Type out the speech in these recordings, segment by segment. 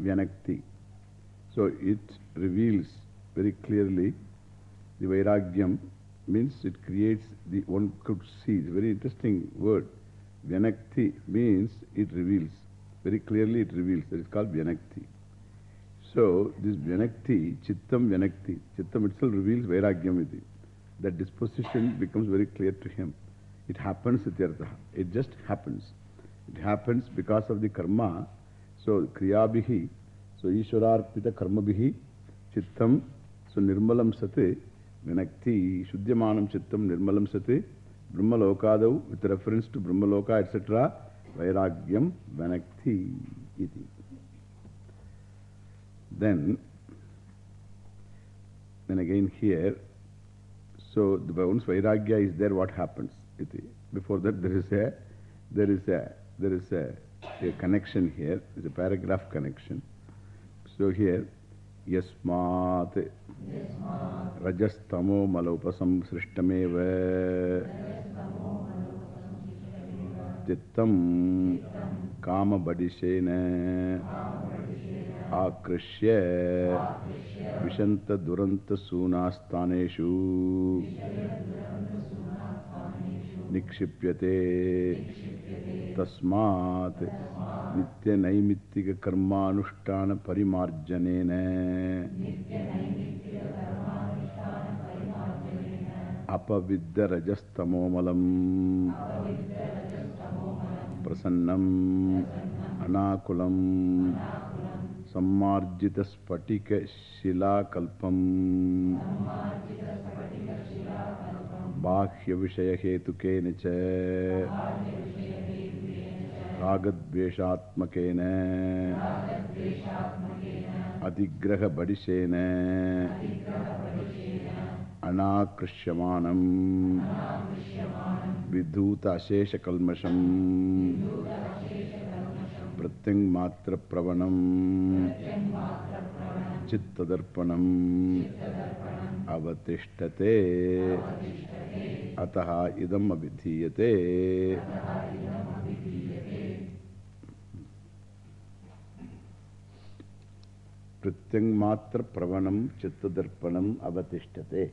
Vyanakti. So it reveals very clearly the Vairagyam means it creates the one could see. It's a very interesting word. Vyanakti means it reveals. Very clearly it reveals. That is called Vyanakti. So this Vyanakti, Chittam Vyanakti, Chittam itself reveals Vairagyam with it. That disposition becomes very clear to him. It happens, It just happens. It happens because of the karma So, Kriya Bihi, so Ishwararpita Karma Bihi, Chittam, so Nirmalam Sate, Vinakti, Shuddhyamanam Chittam, Nirmalam Sate, Brahmalokadav, with reference to Brahmaloka, etc., Vairagyam, Vinakti, Iti. Then, then again here, so the once Vairagya is there, what happens? Iti. Before that, there is a, there is a, there is a, a connection here, it's a paragraph connection. So here, Yasmat Rajastamo Malopasam Srishtameva Chittam Kama Badishena Akrishya Vishanta Duranta Sunastaneshu Vishanta Duranta nikshipyate tasmat nitya naimittika karma anushtana parimarjanena apavidya rajastamomalam prasannam anakulam Sammarjita Spatika Shilakalpam Bhakya Vishaya Hetukene Che Ragat Veshatmakene Adigraha Badishene Anakrishamanam Vidhuta Sheshakalmasham Vidhuta Sheshakalmasham Pratyang Matra Pravanam Chittadarpanam Avatishtate Ataha Idam Abhithiyate Pratyang Matra Pravanam Chittadarpanam Avatishtate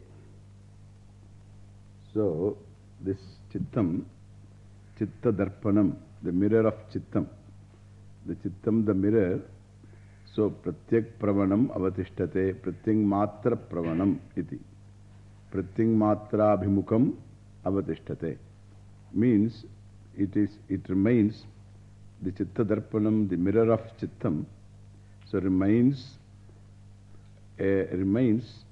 So this Chittam Chitta Darpanam, the mirror of Chittam. the chittam, the mirror. So, pratyak pravanam avatishtate, pratyang matra pravanam iti. Pratyang matra abhimukam avatishtate. Means, it is, it remains, the chitta darpanam, the mirror of chittam, so remains, uh, remains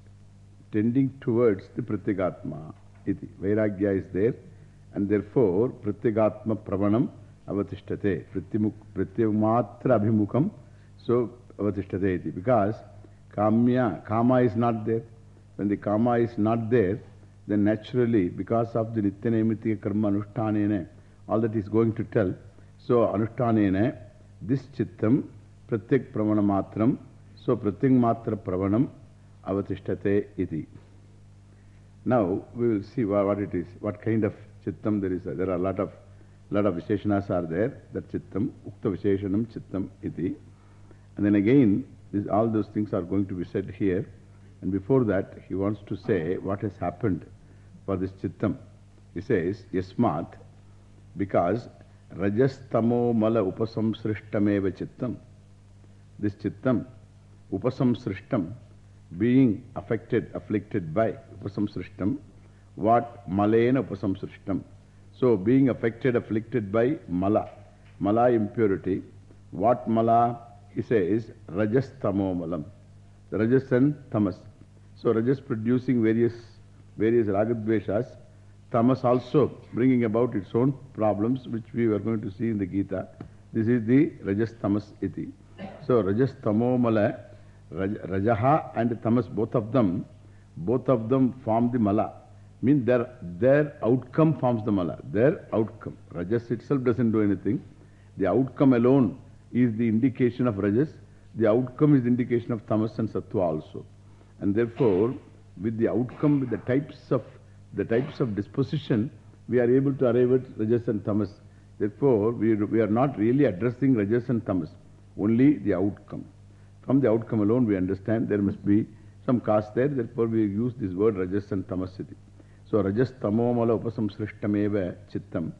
tending towards the pratyagatma. Iti. Vairagya is there, and therefore, pratyagatma pravanam avatishtete, pratyamatra abhimukam, so avatishtete iti. Because kamya, kama is not there. When the kama is not there, then naturally, because of the nityanamitika karma anushtanene, all that is going to tell, so anushtanene, this chittam, pratyak pramanam so pratyak matra pramanam avatishtete iti. Now we will see what it is, what kind of chittam there is. There are a lot of lot of Visheshanas are there, that Chittam, Ukta Visheshanam Chittam Iti. And then again, this, all those things are going to be said here. And before that, he wants to say what has happened for this Chittam. He says, Yasmat, because rajasthamo Mala Upasamsrishtameva Chittam. This Chittam, Upasamsrishtam, being affected, afflicted by Upasamsrishtam, what Malena Upasamsrishtam. So being affected, afflicted by mala, mala impurity. What mala? He says rajas mala. The rajas and tamas. So rajas producing various, various ragadveshas. Tamas also bringing about its own problems, which we were going to see in the Gita. This is the rajasthamas iti. So rajas mala, rajaha and tamas, both of them, both of them form the mala means their, their outcome forms the mala. Their outcome. Rajas itself doesn't do anything. The outcome alone is the indication of Rajas. The outcome is the indication of Tamas and Sattva also. And therefore, with the outcome, with the types of, the types of disposition, we are able to arrive at Rajas and Tamas. Therefore, we, we are not really addressing Rajas and Tamas, only the outcome. From the outcome alone, we understand there must be some cause there. Therefore, we use this word Rajas and Tamasiti. So Rajastamomala Upasamsrishtameva Chittam.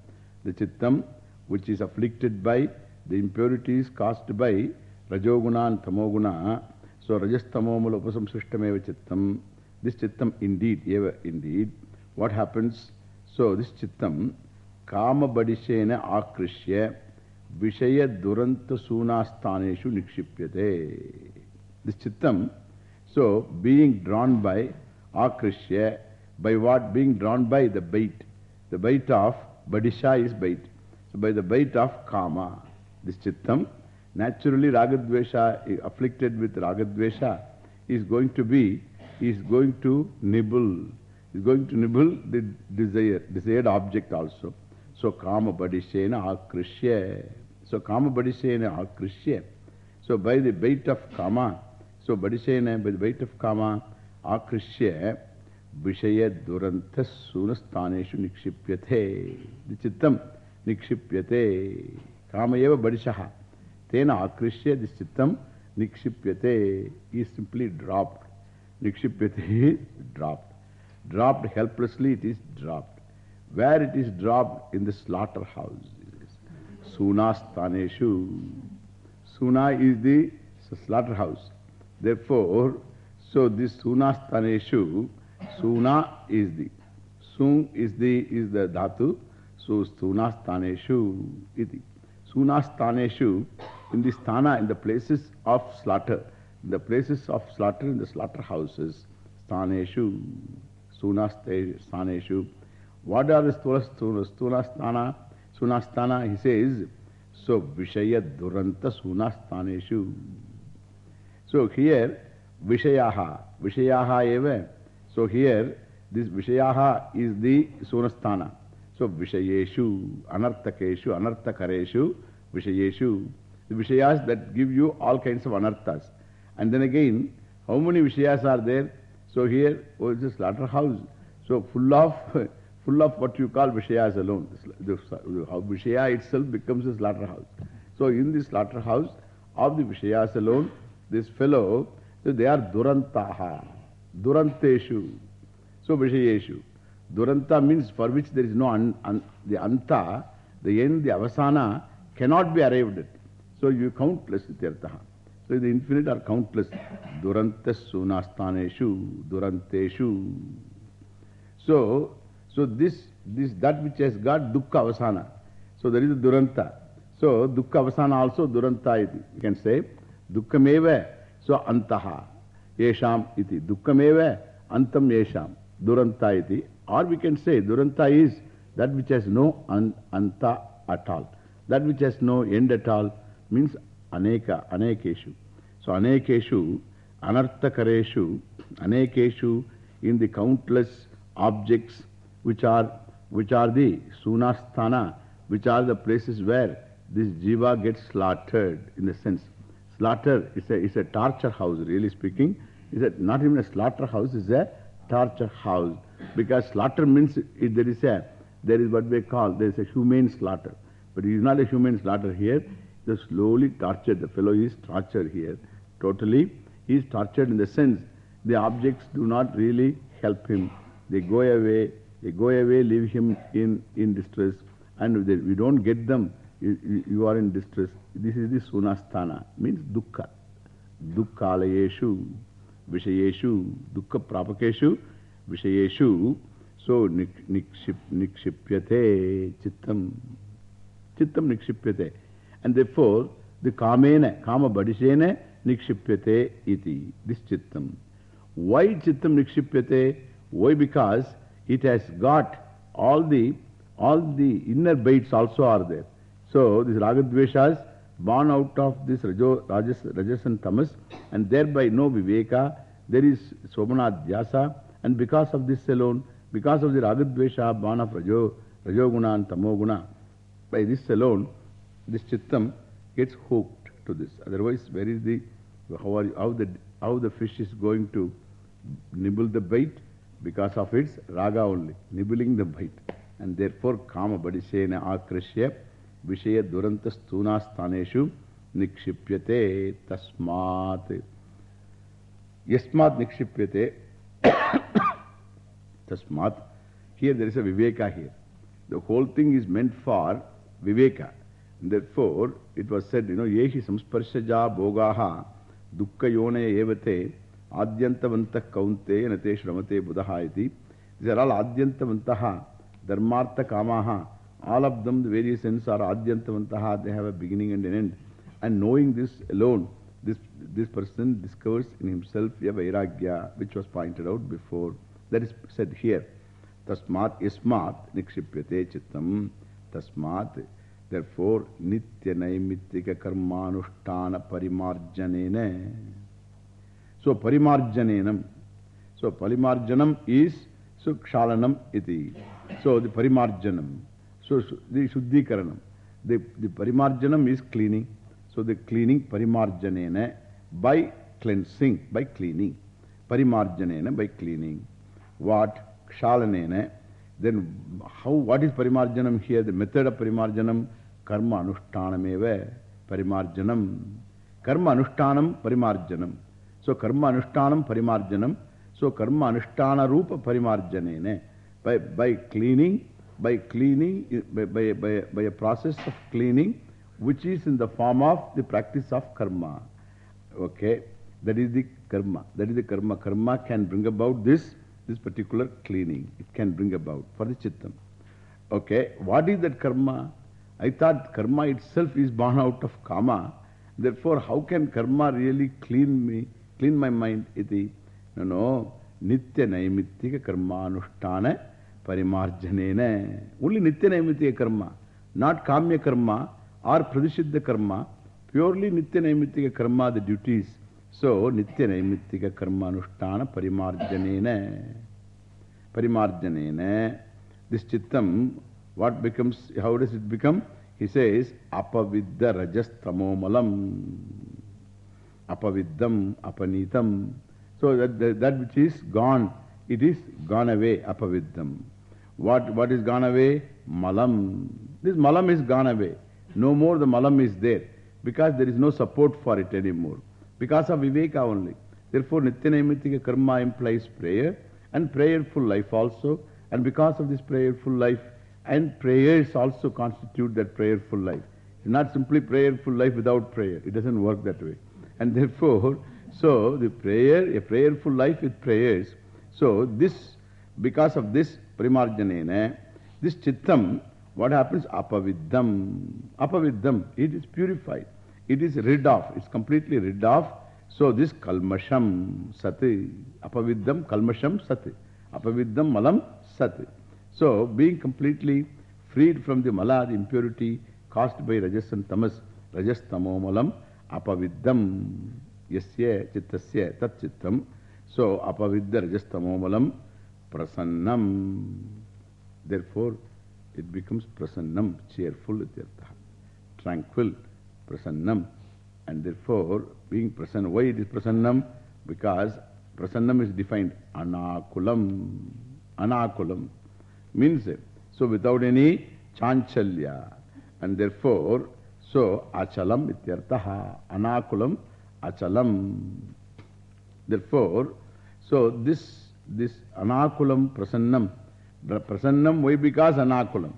The Chittam which is afflicted by the impurities caused by Rajoguna and Tamoguna. So Rajastamomala Upasamsrishtameva Chittam. This Chittam indeed, eva indeed. What happens? So this Chittam Kama Badishena Akrishya Vishaya Duranta Sunastaneshu Nikshipyate. This Chittam, so being drawn by Akrishya by what being drawn by the bait. The bait of Badisha is bait. So by the bait of Kama, this Chittam, naturally Ragadvesha, eh, afflicted with Ragadvesha, is going to be, is going to nibble, is going to nibble the desire, desired object also. So Kama Badishena Akrishya. So Kama Badishena Akrishya. So by the bait of Kama, so Badishena, by the bait of Kama, Akrishya, Vishaya durantas sunastaneshu nikshipyate. The chittam nikshipyate. Kamayeva badishaha. Tena akrishya this chittam nikshipyate is simply dropped. Nikshipyate is dropped. Dropped helplessly, it is dropped. Where it is dropped? In the slaughterhouse. Sunastaneshu. Suna is the slaughterhouse. Therefore, so this Sunastaneshu Suna is the. Sun is the, is the dhatu. So, Sunastaneshu iti. Sunastaneshu, in the sthana, in the places of slaughter, in the places of slaughter, in the slaughterhouses, Staneshu, Sunastaneshu. What are the Stunastana? Sunastana, he says, so Vishaya Duranta Sunastaneshu. So here, Vishayaha, Vishayaha eva. So here, this Vishayaha is the Sunasthana. So Vishayeshu, Anarthakeshu, Anarthakareshu, Vishayeshu. The Vishayas that give you all kinds of Anarthas. And then again, how many Vishayas are there? So here, oh, it's a slaughterhouse. So full of, full of what you call Vishayas alone. The, Vishaya itself becomes a slaughterhouse. So in the slaughterhouse of the Vishayas alone, this fellow, so they are Durantaha. Duranteshu. So Vishayeshu. Duranta means for which there is no an, an, the anta, the end, the avasana cannot be arrived at. So you countless ityartaha. So the infinite are countless. Durantas nastaneshu, duranteshu. So, so this, this, that which has got dukkha avasana. So there is a duranta. So dukkha avasana also duranta, you can say. dukkha meva, So antaha. Yesham iti dukkhameva antam yesham duranta iti. Or we can say duranta is that which has no an, anta at all. That which has no end at all means aneka, anekeshu. So anekeshu, anarthakareshu, anekeshu in the countless objects which are, which are the sunasthana, which are the places where this jiva gets slaughtered in the sense. slaughter is a, is a torture house, really speaking. Is a, not even a slaughter house, is a torture house. Because slaughter means it, there is a, there is what we call, there is a humane slaughter. But it is not a humane slaughter here. They slowly tortured. The fellow is tortured here. Totally, he is tortured in the sense the objects do not really help him. They go away, they go away, leave him in, in distress. And they, we don't get them you, you are in distress. This is the Sunasthana, means Dukkha. Dukkalayeshu, Vishayeshu, Dukkha Prapakeshu, Vishayeshu. So, nikship, Nikshipyate Chittam. Chittam Nikshipyate. And therefore, the Kamena, Kama Badishena Nikshipyate Iti, this Chittam. Why Chittam Nikshipyate? Why? Because it has got all the, all the inner baits also are there. So these ragadveshas born out of this rajo, rajas, rajas and tamas and thereby no viveka, there is somanadhyasa and because of this alone, because of the ragadvesha born of rajo, rajoguna and tamoguna, by this alone, this chittam gets hooked to this. Otherwise, where is the, how, are, how, the, how the fish is going to nibble the bait? Because of its raga only, nibbling the bait. And therefore, kama badishena akrishya. Vishaya Durantastuna Staneshu Nikshipyate Tasmat Yasmat Nikshipyate Tasmat Here there is a Viveka here. The whole thing is meant for Viveka. Therefore, it was said, you know, Yehi Samsparshaja Bhogaha Dukkha Yone Evate Adhyantavanta Kaunte Natesh Ramate Budahayati These are all Adhyantavantaha Dharmartha Kamaha All of them, the various ends are Adyantavantaha, they have a beginning and an end. And knowing this alone, this, this person discovers in himself a vairagya, which was pointed out before. That is said here. Tasmat ismat nikshipyate chittam tasmat. Therefore, nitya naimitika karmanushtana parimarjanene. So, parimarjanenam. So, parimarjanam is sukshalanam iti. So, the parimarjanam. So, the Shuddhikaranam, the, the Parimarjanam is cleaning. So, the cleaning Parimarjanena by cleansing, by cleaning. Parimarjanena by cleaning. What? Kshalanena. Then, how, what is Parimarjanam here? The method of Parimarjanam, Karma Anushtanameva, Parimarjanam. Karma Anushtanam, Parimarjanam. So, Karma Anushtanam, Parimarjanam. So, Karma Anushtanam, Rupa Parimarjanena. By, by cleaning, by cleaning, by, by, by, by a process of cleaning, which is in the form of the practice of karma. Okay, that is the karma. That is the karma. Karma can bring about this, this particular cleaning. It can bring about for the chittam. Okay, what is that karma? I thought karma itself is born out of karma. Therefore, how can karma really clean me, clean my mind? Iti? No, no. Nitya Naimittika Karma Anushthana Parimarjanena. Only Nitya Naimitya karma, not Kamya karma or Pradishiddha karma. Purely Nitya Naimitya karma, the duties. So, Nitya Naimitya karma anushtana Parimarjanena. Parimarjanena. This chittam, what becomes, how does it become? He says, Apavidda rajastramomalam. Apaviddam, apanitam. So that, that, that which is gone, it is gone away, apaviddam. What, what is gone away? Malam. This malam is gone away. No more the malam is there because there is no support for it anymore. Because of Viveka only. Therefore, Nityanaimittika karma implies prayer and prayerful life also. And because of this prayerful life and prayers also constitute that prayerful life. It's not simply prayerful life without prayer. It doesn't work that way. And therefore, so the prayer, a prayerful life with prayers. So this because of this primarjanena, this chittam, what happens? Apaviddham. Apaviddham, it is purified. It is rid of. It's completely rid of. So this kalmasham sati. Apaviddham kalmasham sati. Apaviddham malam sati. So being completely freed from the mala, the impurity caused by rajas and tamas, rajas tamo malam, apaviddham yasya chittasya tat chittam. So apavidda rajas tamo malam prasannam. Therefore, it becomes prasannam, cheerful ityartha, tranquil, prasannam. And therefore, being prasanna, why it is prasannam? Because prasannam is defined anakulam. Anakulam means, so without any chanchalya. And therefore, so achalam ityartaha, anakulam achalam. Therefore, so this this anakulam prasannam. Prasannam, why? Because anakulam.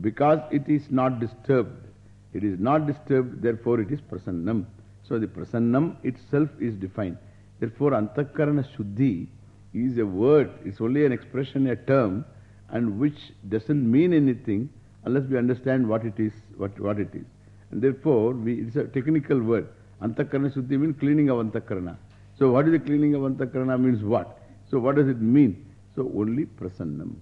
Because it is not disturbed. It is not disturbed, therefore it is prasannam. So the prasannam itself is defined. Therefore, antakarana shuddhi is a word, it's only an expression, a term, and which doesn't mean anything unless we understand what it is, what, what it is. And therefore, we, it's a technical word. Antakarana shuddhi means cleaning of antakarana. So what is the cleaning of antakarana means what? So what does it mean? So only prasannam,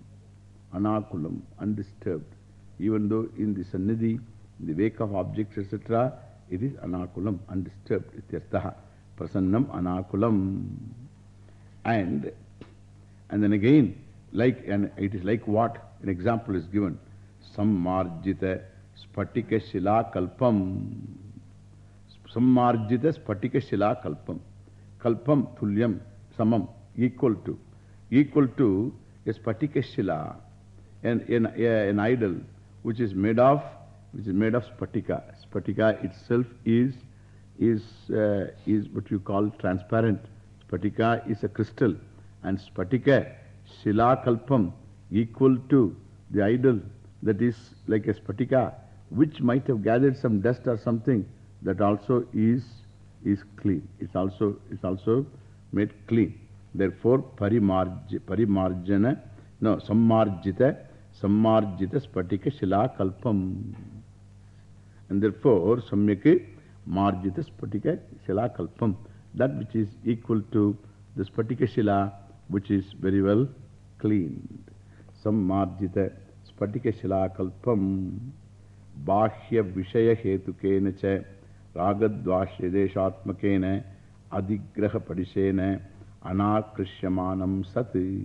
anakulam, undisturbed. Even though in the sannidhi, in the wake of objects, etc., it is anakulam, undisturbed, ityartaha. Prasannam anakulam. And, and then again, like, and it is like what? An example is given. Sammarjita spatika shila kalpam. Sammarjita spatika shila kalpam. Kalpam tulyam samam equal to, equal to a spatikashila, an, an, an idol which is made of, which is made of spatika. Spatika itself is, is, uh, is what you call transparent. Spatika is a crystal and spatika, shila kalpam, equal to the idol that is like a spatika which might have gathered some dust or something that also is, is clean. It's also, it's also made clean. Therefore, parimarj, parimarjana, no, sammarjita, sammarjita spatika shila kalpam. And therefore, samyaki marjita spatika shila kalpam. That which is equal to the spatika shila, which is very well cleaned. Sammarjita spatika shila kalpam. Bahya vishaya hetukena cha. Ragadvashrideshatmakena. Adigraha padishena. anakrisyamanam sati.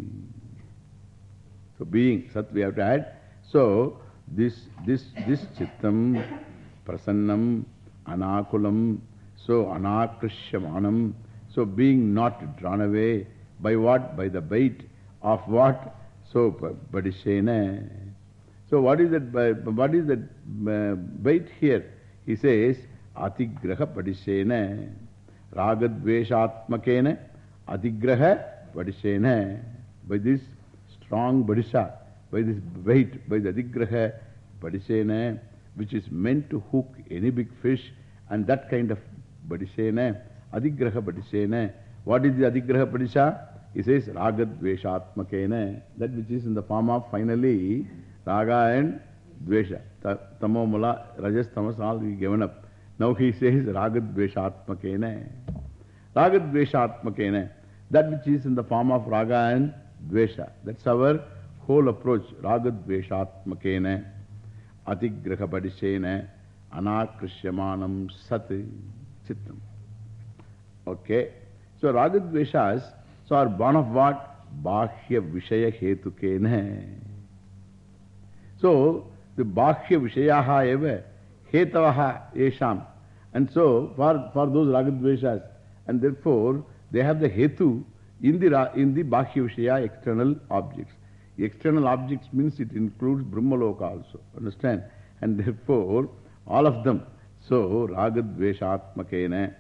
So being, sat we have to add. So this, this, this chittam, prasannam, anakulam, so anakrisyamanam, so being not drawn away by what? By the bait of what? So padishena. So what is that, what is that uh, bait here? He says, atigraha padishena, ragadveshatmakena, Adigraha Vadishena. By this strong Vadisha, by this weight, by the Adigraha Vadishena, which is meant to hook any big fish, and that kind of Vadishena, Adigraha Vadishena. What is the Adigraha Vadisha? He says Ragadveshatmakena, that which is in the form of finally Raga and Dvesha. Tamo, Mula, Rajas, Tamas, all we given up. Now he says Ragadveshatmakena. Raga Dvesha Kena. that which is in the form of Raga and Dvesha. That's our whole approach. Raga Dvesha Atmakena, Atigraha Padishena, Anakrishamanam Sati Chittam. Okay. So Raga Dveshas so are born of what? Bahya Vishaya Hetu Kena. So the Bahya Vishayaha eva, Hetavaha Esham. And so for, for those Raga Dveshas, and therefore they have the hetu in the, in the Bhakya Vishaya external objects. The external objects means it includes Brahmaloka also. Understand? And therefore, all of them. So, Ragadveshatmakene,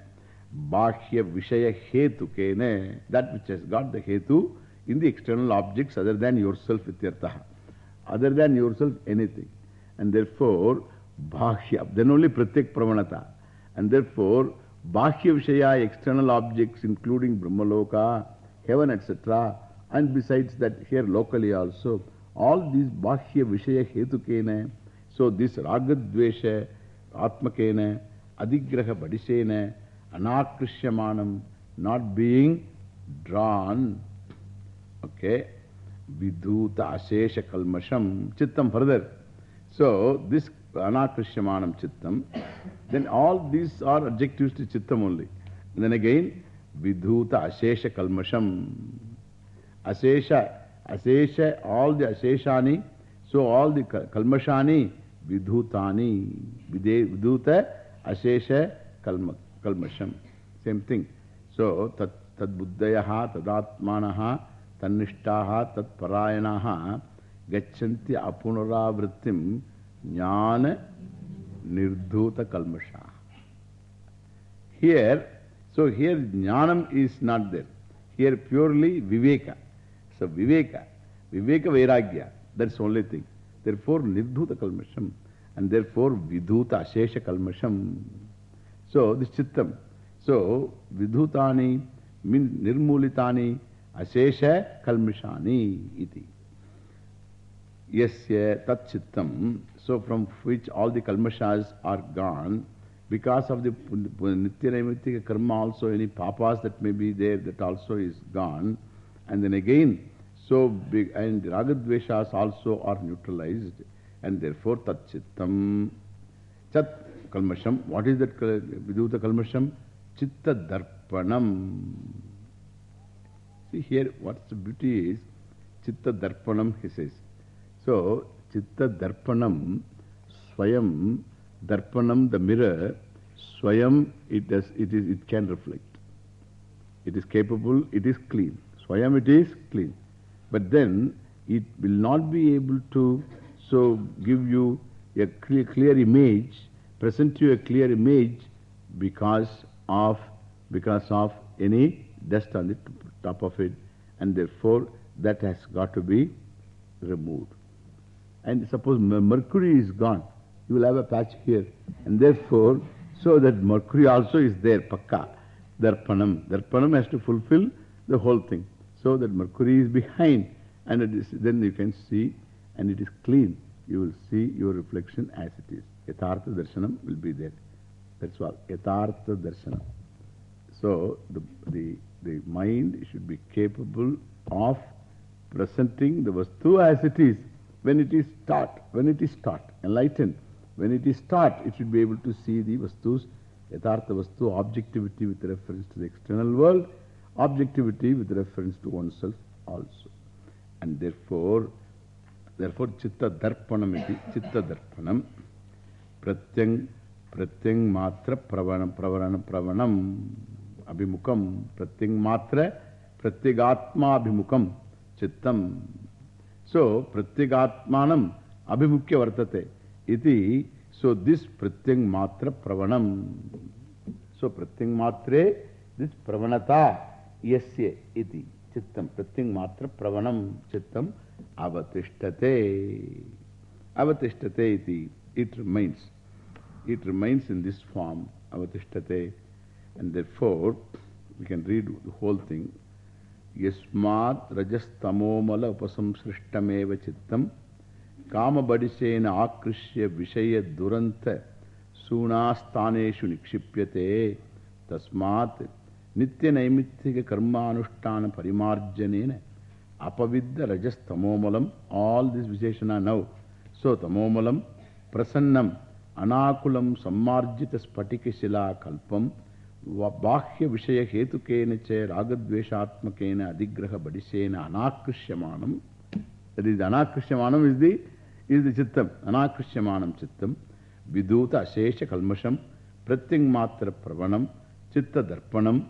Bhakya Vishaya kene, that which has got the hetu in the external objects other than yourself, Ityartaha. Other than yourself, anything. And therefore, Bhakya, then only Pratik Pramanata. And therefore, Bahya Vishaya, external objects including Brahmaloka, heaven, etc. And besides that, here locally also, all these Bahya Vishaya Hetukene. So this Ragadvesha, Atmakene, Adigraha Padishene, Anakrishyamanam, not being drawn. Okay. Vidhuta Ashesha Kalmasham, Chittam further. So this anakrishamanam chittam, then all these are adjectives to chittam only. And then again, vidhuta ashesha kalmasham. Ashesha, ashesha, all the asheshani, so all the kalmashani, vidhutani, vidhuta ashesha kalmasham. Same thing. So, tat, tad buddhayaha, tadatmanaha, tannishtaha, tat parayanaha, gachanti apunara vrittim, Jnana Nirdhuta Kalmasha. Here, so here Jnanam is not there. Here purely Viveka. So Viveka, Viveka Vairagya, that's the only thing. Therefore Nirdhuta Kalmasham and therefore Vidhuta Ashesha Kalmasham. So this Chittam. So Vidhutani means Nirmulitani Ashesha Kalmashani iti. Yasya Tat Chittam. So from which all the kalmashas are gone, because of the Nityanaimittika karma also, any papas that may be there, that also is gone. And then again, so big, and ragadveshas also are neutralized, and therefore tatchittam. Chat kalmasham. What is that viduta kalmasham? Chitta darpanam. See here, what's the beauty is, chitta darpanam, he says. So, Chitta Darpanam, Swayam, Darpanam, the mirror, Swayam, it, does, it, is, it can reflect. It is capable, it is clean. Swayam, it is clean. But then it will not be able to so give you a clear, clear image, present you a clear image because of, because of any dust on the top of it. And therefore, that has got to be removed and suppose mercury is gone, you will have a patch here. And therefore, so that mercury also is there, pakka, darpanam. Darpanam has to fulfill the whole thing. So that mercury is behind, and then you can see, and it is clean. You will see your reflection as it is. Yathartha darshanam will be there. That's all. Yathartha darshanam. So, the, the, the mind should be capable of presenting the Vastu as it is when it is taught, when it is taught, enlightened, when it is taught, it should be able to see the Vastus, Yathartha Vastu, objectivity with reference to the external world, objectivity with reference to oneself also. And therefore, therefore, Chitta Darpanam iti, Chitta Darpanam, Pratyang, Pratyang Matra Pravanam, Pravanam, Pravanam, Abhimukam, Pratyang Matra, Pratyagatma Abhimukam, Chittam, So, Pratyagatmanam Abhimukya Vartate. Iti. So, this Pratyang Matra Pravanam. So, Pratyang Matre, this Pravanata Yesye, Iti. Chittam. Pratyang Matra Pravanam Chittam Avatishtate. Avatishtate Iti. It remains. It remains in this form. Avatishtate. And therefore, we can read the whole thing. Yasmat rajastamomala upasamsrishtameva chittam kamabadisena akrishya vishaya duranta sunastaneshu nikshipyate tasmat nitya naimitthika karma anushtana parimarjanena apavidya rajastamomalam all this visheshana now so tamomalam prasannam anakulam sammarjita spatikashila kalpam बाह्य विषय हेतुकेन च रागद्वेषात्मकेन अधिग्रह बडिसेन अनाकृष्यमानम that is anakrisyamanam is the is the chittam anakrisyamanam chittam viduta ashesha kalmasham pratyang matra pravanam chitta darpanam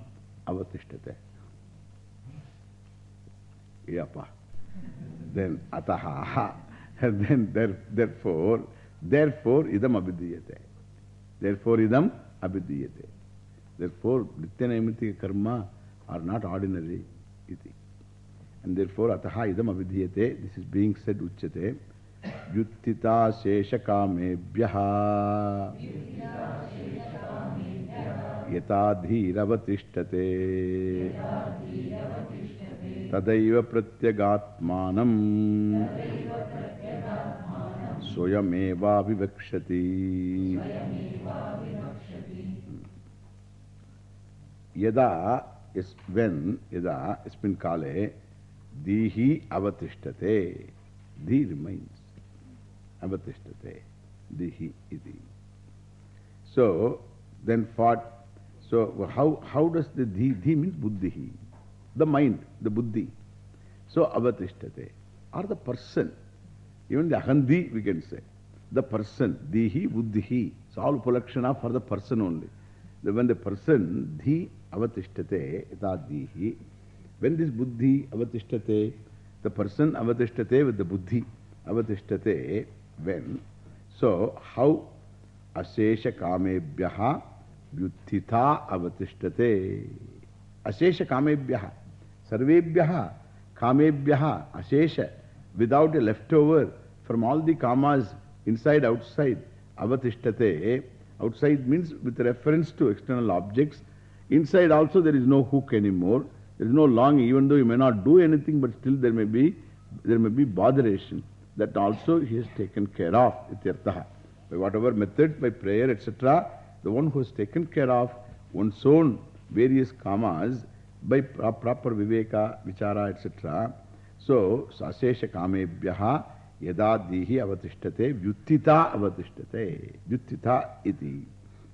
avatishtate yapa then ataha then there, therefore therefore idam abidiyate therefore idam abidiyate Therefore, Nityanaimittika karma are not ordinary. Iti. And therefore, Ataha idam avidhyate, this is being said uchyate, yuttita sheshakamebhyaha yatadhiravatištate tadaiva pratyagatmanam स्वयमेवाभिवक्षति Yada is when, yada, ismin kale, dihi avatishtate. Di remains. Avatishtate. Dihi iti. So, then fought. So, how, how does the di, di means buddhihi? The mind, the buddhi. So, avatishtate. Or the person. Even the ahandi, we can say. The person, dihi, buddhihi. It's all polakshana for the person only. when the person, dhi avatishtate, etadhihi, when this buddhi avatishtate, the person avatishtate with the buddhi avatishtate, when, so how asesha kamebhyaha vyuttita avatishtate, asesha kamebhyaha, sarvebhyaha, kamebhyaha, asesha, without a leftover from all the kamas inside, outside, avatishtate, Outside means with reference to external objects. Inside also there is no hook anymore. There is no longing, even though you may not do anything, but still there may be, there may be botheration. That also he has taken care of, ityartaha. By whatever method, by prayer, etc., the one who has taken care of one's own various kamas by proper viveka, vichara, etc. So, sasesha kamebhyaha यदा दीहि अवतिष्ठते व्युत्थिता अवतिष्ठते व्युत्थिता इति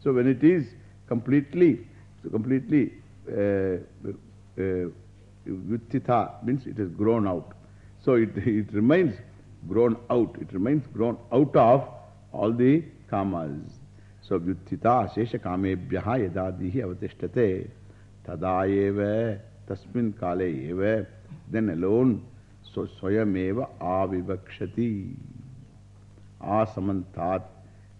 so when it is completely completely व्युत्थिता means it is grown out so it it remains grown out it remains grown out of all the कामज so व्युत्थिता अशेष कामेभ्य यदा दीहि अवतिष्ठते तदा एव तस्मिन् काले एव then alone So, Swayameva avivakshati. Asamantat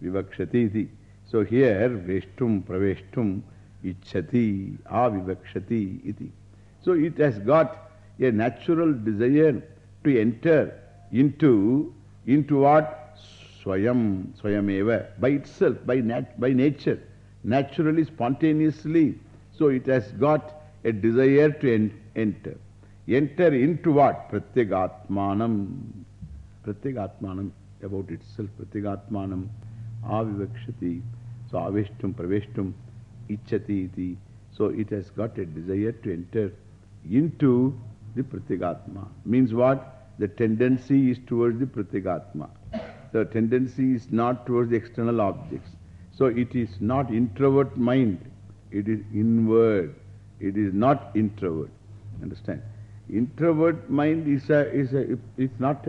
vivakshati. So, here Veshtum Praveshtum Ichati avivakshati iti. So, it has got a natural desire to enter into, into what? Swayam, Swayameva, by itself, by, nat by nature, naturally, spontaneously. So, it has got a desire to en enter enter into what? Pratyagatmanam. Pratyagatmanam, about itself, Pratyagatmanam, avivakshati. So, avishtum, pravishtum, ichati iti. So, it has got a desire to enter into the Pratyagatma. Means what? The tendency is towards the Pratyagatma. The tendency is not towards the external objects. So, it is not introvert mind. It is inward. It is not introvert. Understand? introvert mind is, a, is, a, is, not,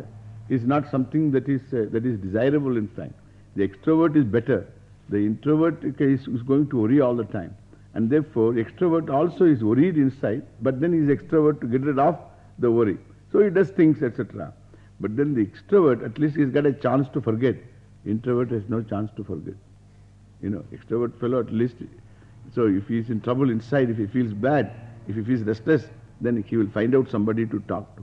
is not something that is, uh, that is desirable in fact. The extrovert is better. The introvert is, is going to worry all the time. And therefore, extrovert also is worried inside, but then he's extrovert to get rid of the worry. So he does things, etc. But then the extrovert, at least he's got a chance to forget. Introvert has no chance to forget. You know, extrovert fellow at least. So if he's in trouble inside, if he feels bad, if he feels restless, then he will find out somebody to talk to.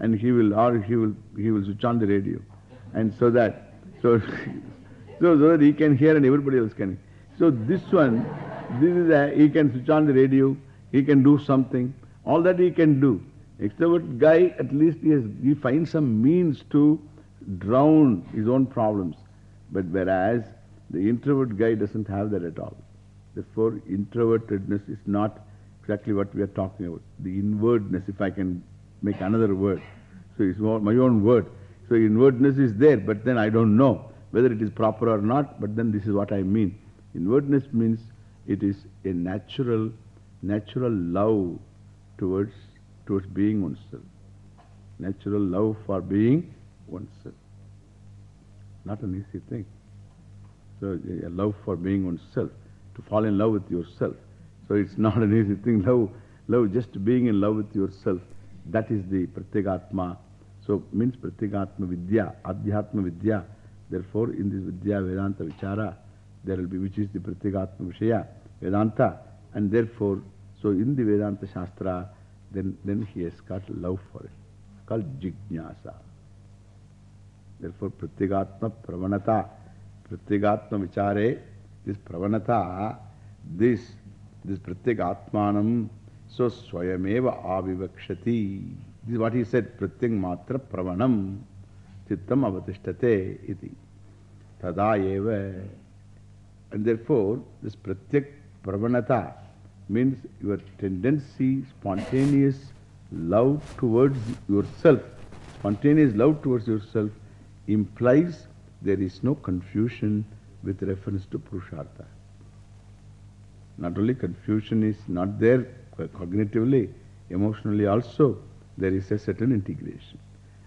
And he will, or he will, he will switch on the radio. And so that, so, so, so that he can hear and everybody else can. So this one, this is a, he can switch on the radio, he can do something, all that he can do. Extrovert guy, at least he, has, he finds some means to drown his own problems. But whereas the introvert guy doesn't have that at all. Therefore, introvertedness is not exactly what we are talking about. The inwardness, if I can make another word. So it's my own word. So inwardness is there, but then I don't know whether it is proper or not, but then this is what I mean. Inwardness means it is a natural, natural love towards, towards being oneself. Natural love for being oneself. Not an easy thing. So a love for being oneself, to fall in love with yourself. So it's not an easy thing. Love, love, just being in love with yourself, that is the Pratyagatma. So means Pratyagatma Vidya, Adhyatma Vidya. Therefore, in this Vidya Vedanta Vichara, there will be which is the Pratyagatma Vishaya, Vedanta. And therefore, so in the Vedanta Shastra, then, then he has got love for it. It's called Jignasa. Therefore, Pratyagatma Pravanata, Pratyagatma Vichare, this Pravanata, this this Pratyek Atmanam, so Swayameva Avivakshati. This is what he said, Pratyek Matra Pravanam Chittam Avatishtate iti. tada eva And therefore, this Pratyek Pravanata means your tendency, spontaneous love towards yourself. Spontaneous love towards yourself implies there is no confusion with reference to Purushartha. not only confusion is not there cognitively, emotionally also, there is a certain integration.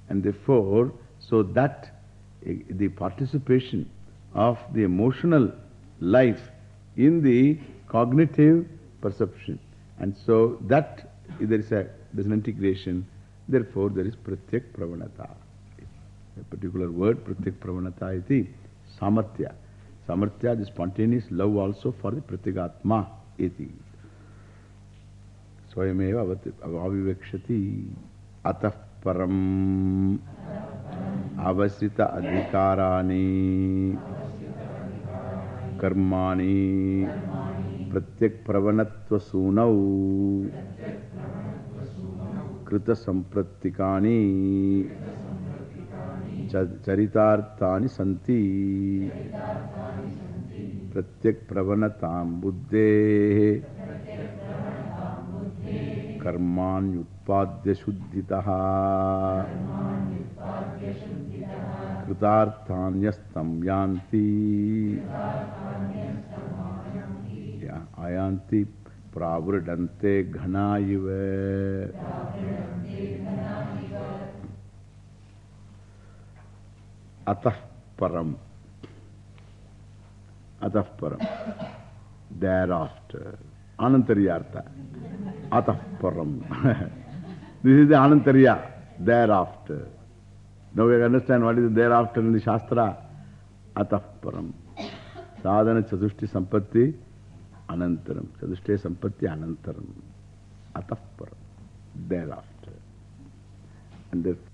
And therefore, so that eh, the participation of the emotional life in the cognitive perception. And so that eh, there is a, there's an integration, therefore there is pratyak pravanata. A particular word, pratyak pravanata iti, samatya. Samarthya, the spontaneous love also for the Pratigatma iti. Swayameva avivakshati atah param avasrita adhikarani karmani pratyak pravanatva sunau krita samprattikani चरिता सी प्रत्यक्प्रवणतां प्रवणता बुद्धे शुद्धितः कृतार्थान्यस्तं यान्ति आयान्ति प्रावृडन्ते घना इव atah param. Thereafter. Anantariyartha. Atah this is the Anantariya. Thereafter. Now we understand what is thereafter in the Shastra. Atah param. Sadhana Chatushti Sampatti Anantaram. Chatushti Sampatti Anantaram. Atah Thereafter. And therefore,